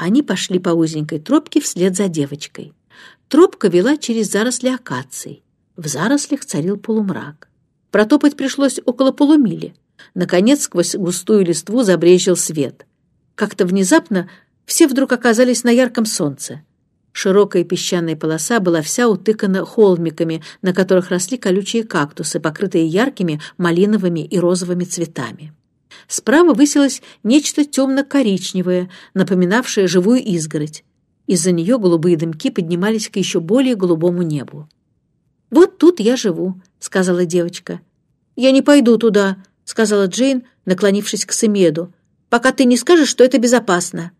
Они пошли по узенькой тропке вслед за девочкой. Тропка вела через заросли акаций. В зарослях царил полумрак. Протопать пришлось около полумили. Наконец, сквозь густую листву забрежил свет. Как-то внезапно все вдруг оказались на ярком солнце. Широкая песчаная полоса была вся утыкана холмиками, на которых росли колючие кактусы, покрытые яркими малиновыми и розовыми цветами. Справа высилось нечто темно-коричневое, напоминавшее живую изгородь. Из-за нее голубые дымки поднимались к еще более голубому небу. «Вот тут я живу», — сказала девочка. «Я не пойду туда», — сказала Джейн, наклонившись к Семеду, «пока ты не скажешь, что это безопасно».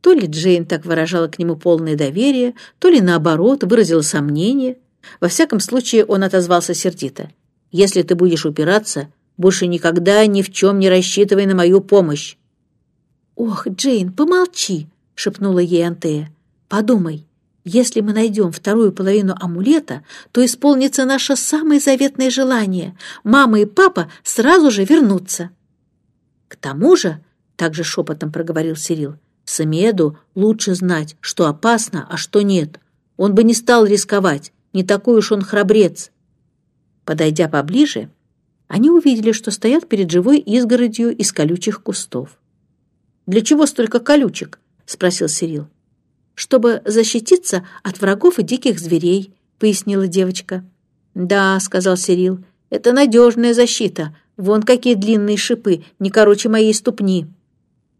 То ли Джейн так выражала к нему полное доверие, то ли, наоборот, выразила сомнение. Во всяком случае, он отозвался сердито. «Если ты будешь упираться, больше никогда ни в чем не рассчитывай на мою помощь». «Ох, Джейн, помолчи!» — шепнула ей Антея. «Подумай, если мы найдем вторую половину амулета, то исполнится наше самое заветное желание. Мама и папа сразу же вернутся». «К тому же», — также шепотом проговорил Сирил, — Самеду лучше знать, что опасно, а что нет. Он бы не стал рисковать, не такой уж он храбрец. Подойдя поближе, они увидели, что стоят перед живой изгородью из колючих кустов. «Для чего столько колючек?» — спросил Сирил. «Чтобы защититься от врагов и диких зверей», — пояснила девочка. «Да», — сказал Сирил, — «это надежная защита. Вон какие длинные шипы, не короче моей ступни».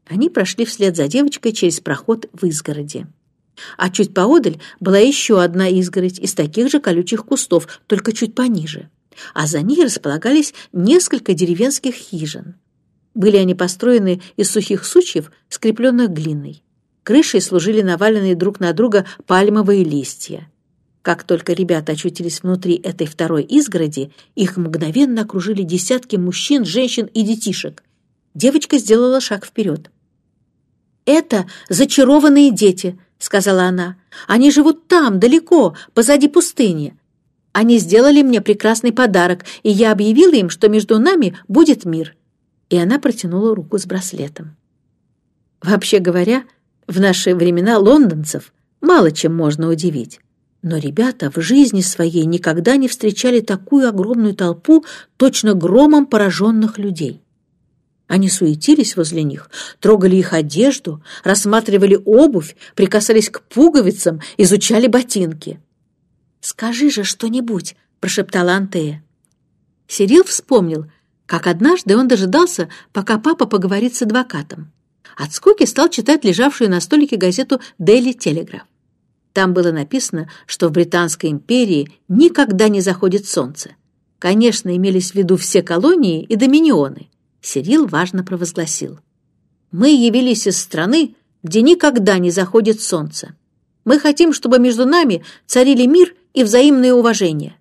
Они прошли вслед за девочкой через проход в изгороди. А чуть поодаль была еще одна изгородь из таких же колючих кустов, только чуть пониже. А за ней располагались несколько деревенских хижин. Были они построены из сухих сучьев, скрепленных глиной. Крышей служили наваленные друг на друга пальмовые листья. Как только ребята очутились внутри этой второй изгороди, их мгновенно окружили десятки мужчин, женщин и детишек. Девочка сделала шаг вперед. «Это зачарованные дети», — сказала она. «Они живут там, далеко, позади пустыни. Они сделали мне прекрасный подарок, и я объявила им, что между нами будет мир». И она протянула руку с браслетом. Вообще говоря, в наши времена лондонцев мало чем можно удивить. Но ребята в жизни своей никогда не встречали такую огромную толпу точно громом пораженных людей. Они суетились возле них, трогали их одежду, рассматривали обувь, прикасались к пуговицам, изучали ботинки. «Скажи же что-нибудь», — прошептала Антея. Сирил вспомнил, как однажды он дожидался, пока папа поговорит с адвокатом. От скуки стал читать лежавшую на столике газету «Дейли Телеграф». Там было написано, что в Британской империи никогда не заходит солнце. Конечно, имелись в виду все колонии и доминионы. Сирил важно провозгласил. «Мы явились из страны, где никогда не заходит солнце. Мы хотим, чтобы между нами царили мир и взаимное уважение.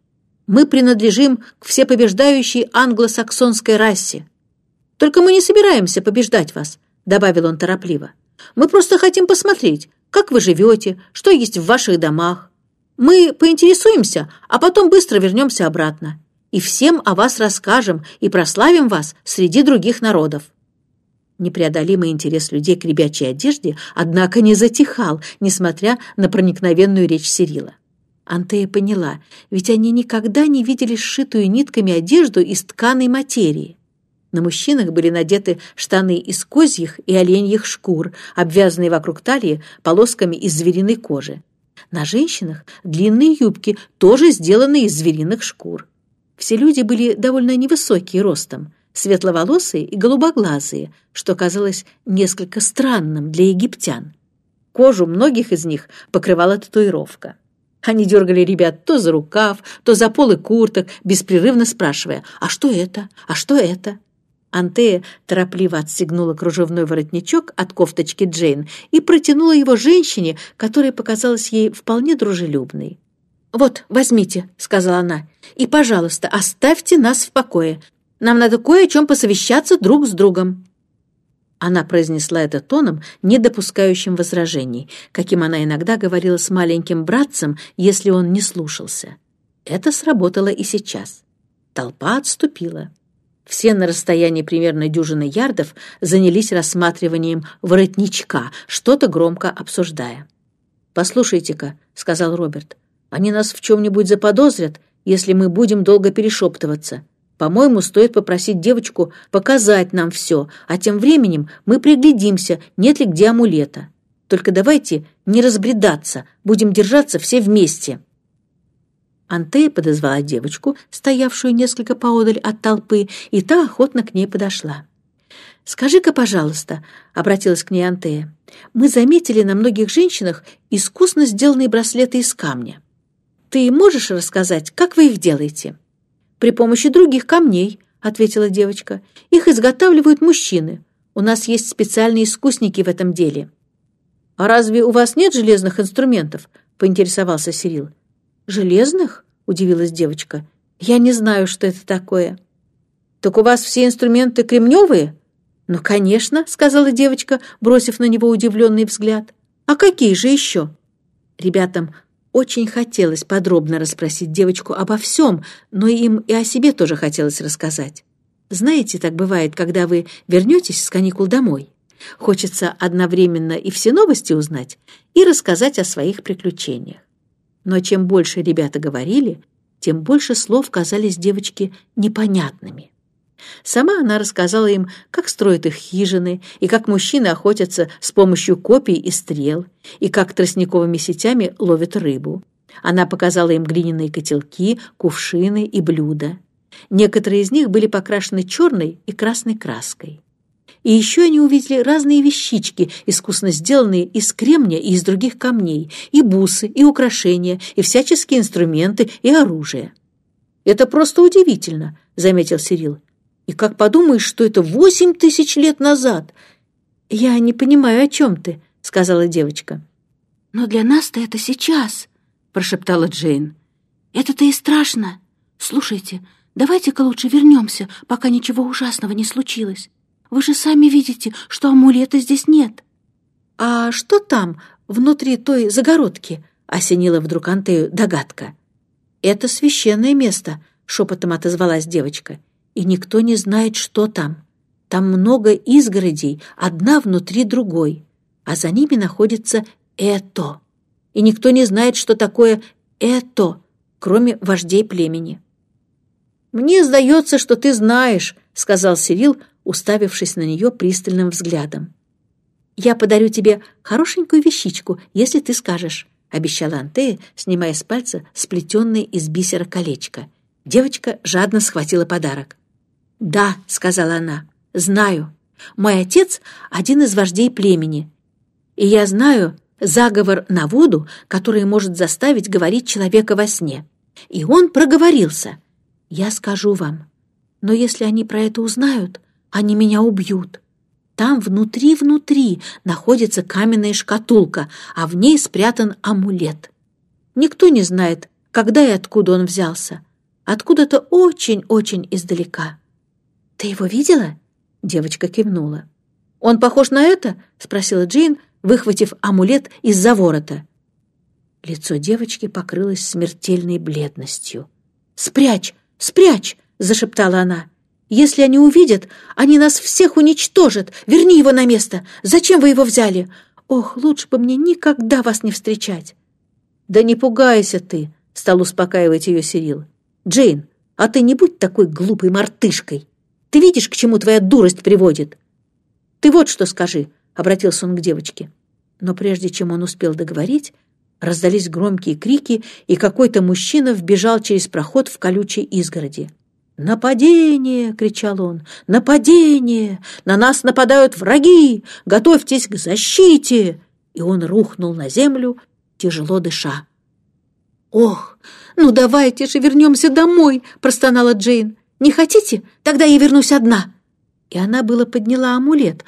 Мы принадлежим к всепобеждающей англосаксонской расе. Только мы не собираемся побеждать вас», — добавил он торопливо. «Мы просто хотим посмотреть, как вы живете, что есть в ваших домах. Мы поинтересуемся, а потом быстро вернемся обратно и всем о вас расскажем и прославим вас среди других народов». Непреодолимый интерес людей к ребячей одежде, однако, не затихал, несмотря на проникновенную речь Сирила. Антея поняла, ведь они никогда не видели сшитую нитками одежду из тканой материи. На мужчинах были надеты штаны из козьих и оленьих шкур, обвязанные вокруг талии полосками из звериной кожи. На женщинах длинные юбки, тоже сделанные из звериных шкур. Все люди были довольно невысокие ростом, светловолосые и голубоглазые, что казалось несколько странным для египтян. Кожу многих из них покрывала татуировка. Они дергали ребят то за рукав, то за полы курток, беспрерывно спрашивая «А что это? А что это?». Антея торопливо отстегнула кружевной воротничок от кофточки Джейн и протянула его женщине, которая показалась ей вполне дружелюбной. «Вот, возьмите», — сказала она, — «и, пожалуйста, оставьте нас в покое. Нам надо кое о чем посовещаться друг с другом». Она произнесла это тоном, не допускающим возражений, каким она иногда говорила с маленьким братцем, если он не слушался. Это сработало и сейчас. Толпа отступила. Все на расстоянии примерно дюжины ярдов занялись рассматриванием воротничка, что-то громко обсуждая. «Послушайте-ка», — сказал Роберт, — «они нас в чем-нибудь заподозрят, если мы будем долго перешептываться. По-моему, стоит попросить девочку показать нам все, а тем временем мы приглядимся, нет ли где амулета. Только давайте не разбредаться, будем держаться все вместе». Антея подозвала девочку, стоявшую несколько поодаль от толпы, и та охотно к ней подошла. «Скажи-ка, пожалуйста», — обратилась к ней Антея, «мы заметили на многих женщинах искусно сделанные браслеты из камня. Ты можешь рассказать, как вы их делаете?» «При помощи других камней», — ответила девочка. «Их изготавливают мужчины. У нас есть специальные искусники в этом деле». «А разве у вас нет железных инструментов?» — поинтересовался Сирил. «Железных?» — удивилась девочка. «Я не знаю, что это такое». «Так у вас все инструменты кремневые?» «Ну, конечно», — сказала девочка, бросив на него удивленный взгляд. «А какие же еще?» Ребятам очень хотелось подробно расспросить девочку обо всем, но им и о себе тоже хотелось рассказать. Знаете, так бывает, когда вы вернетесь с каникул домой. Хочется одновременно и все новости узнать, и рассказать о своих приключениях. Но чем больше ребята говорили, тем больше слов казались девочке непонятными. Сама она рассказала им, как строят их хижины, и как мужчины охотятся с помощью копий и стрел, и как тростниковыми сетями ловят рыбу. Она показала им глиняные котелки, кувшины и блюда. Некоторые из них были покрашены черной и красной краской. И еще они увидели разные вещички, искусно сделанные из кремня и из других камней, и бусы, и украшения, и всяческие инструменты, и оружие. «Это просто удивительно», — заметил Сирил. «И как подумаешь, что это восемь тысяч лет назад?» «Я не понимаю, о чем ты», — сказала девочка. «Но для нас-то это сейчас», — прошептала Джейн. «Это-то и страшно. Слушайте, давайте-ка лучше вернемся, пока ничего ужасного не случилось. Вы же сами видите, что амулета здесь нет». «А что там, внутри той загородки?» — осенила вдруг Антею догадка. «Это священное место», — шепотом отозвалась девочка. «И никто не знает, что там. Там много изгородей, одна внутри другой, а за ними находится это. И никто не знает, что такое это, кроме вождей племени». «Мне сдается, что ты знаешь», — сказал Сирил, уставившись на нее пристальным взглядом. «Я подарю тебе хорошенькую вещичку, если ты скажешь», — обещала Антея, снимая с пальца сплетенное из бисера колечко. Девочка жадно схватила подарок. «Да», — сказала она, — «знаю. Мой отец — один из вождей племени. И я знаю заговор на воду, который может заставить говорить человека во сне. И он проговорился. Я скажу вам. Но если они про это узнают, они меня убьют. Там внутри-внутри находится каменная шкатулка, а в ней спрятан амулет. Никто не знает, когда и откуда он взялся. Откуда-то очень-очень издалека. «Ты его видела?» Девочка кивнула. «Он похож на это?» — спросила Джейн, выхватив амулет из-за ворота. Лицо девочки покрылось смертельной бледностью. «Спрячь! Спрячь!» — зашептала она. Если они увидят, они нас всех уничтожат. Верни его на место. Зачем вы его взяли? Ох, лучше бы мне никогда вас не встречать. Да не пугайся ты, стал успокаивать ее Сирил. Джейн, а ты не будь такой глупой мартышкой. Ты видишь, к чему твоя дурость приводит? Ты вот что скажи, обратился он к девочке. Но прежде чем он успел договорить, раздались громкие крики, и какой-то мужчина вбежал через проход в колючей изгороди. «Нападение!» — кричал он. «Нападение! На нас нападают враги! Готовьтесь к защите!» И он рухнул на землю, тяжело дыша. «Ох, ну давайте же вернемся домой!» — простонала Джейн. «Не хотите? Тогда я вернусь одна!» И она было подняла амулет,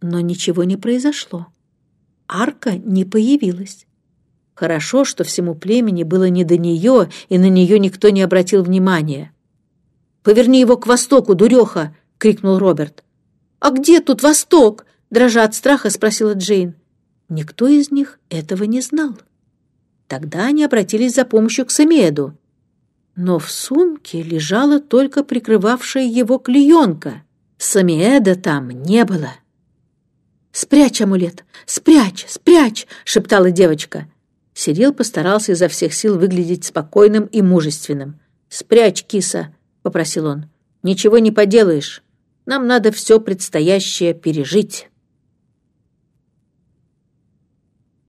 но ничего не произошло. Арка не появилась. Хорошо, что всему племени было не до нее, и на нее никто не обратил внимания. «Поверни его к востоку, дуреха!» — крикнул Роберт. «А где тут восток?» — дрожа от страха спросила Джейн. Никто из них этого не знал. Тогда они обратились за помощью к Самеду. Но в сумке лежала только прикрывавшая его клеенка. Самиэда там не было. «Спрячь амулет! Спрячь! Спрячь!» — шептала девочка. Сирил постарался изо всех сил выглядеть спокойным и мужественным. «Спрячь, киса!» — попросил он. «Ничего не поделаешь. Нам надо все предстоящее пережить».